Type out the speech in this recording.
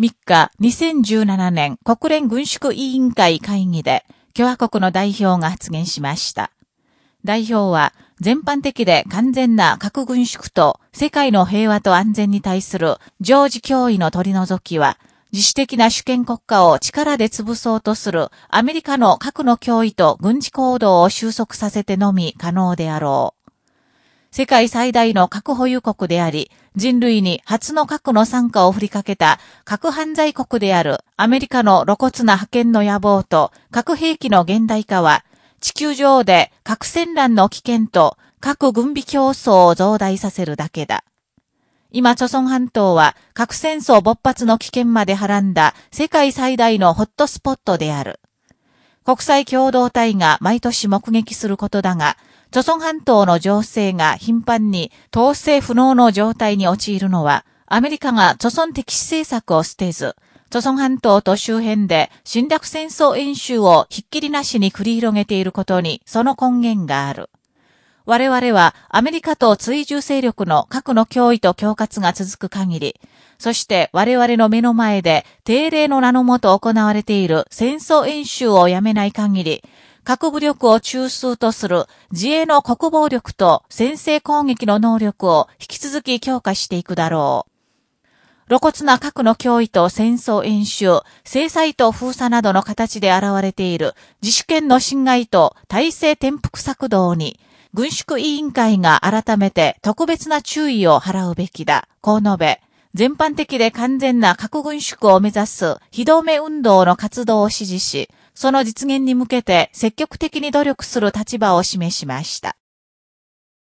3日、2017年国連軍縮委員会会議で、共和国の代表が発言しました。代表は、全般的で完全な核軍縮と世界の平和と安全に対する常時脅威の取り除きは、自主的な主権国家を力で潰そうとするアメリカの核の脅威と軍事行動を収束させてのみ可能であろう。世界最大の核保有国であり、人類に初の核の参加を振りかけた核犯罪国であるアメリカの露骨な覇権の野望と核兵器の現代化は、地球上で核戦乱の危険と核軍備競争を増大させるだけだ。今、朝鮮半島は核戦争勃発の危険まではらんだ世界最大のホットスポットである。国際共同体が毎年目撃することだが、朝鮮半島の情勢が頻繁に統制不能の状態に陥るのは、アメリカが朝鮮敵視政策を捨てず、朝鮮半島と周辺で侵略戦争演習をひっきりなしに繰り広げていることにその根源がある。我々はアメリカと追従勢力の核の脅威と恐喝が続く限り、そして我々の目の前で定例の名のもと行われている戦争演習をやめない限り、核武力を中枢とする自衛の国防力と先制攻撃の能力を引き続き強化していくだろう。露骨な核の脅威と戦争演習、制裁と封鎖などの形で現れている自主権の侵害と体制転覆策動に、軍縮委員会が改めて特別な注意を払うべきだ、こう述べ、全般的で完全な核軍縮を目指す非同盟運動の活動を支持し、その実現に向けて積極的に努力する立場を示しました。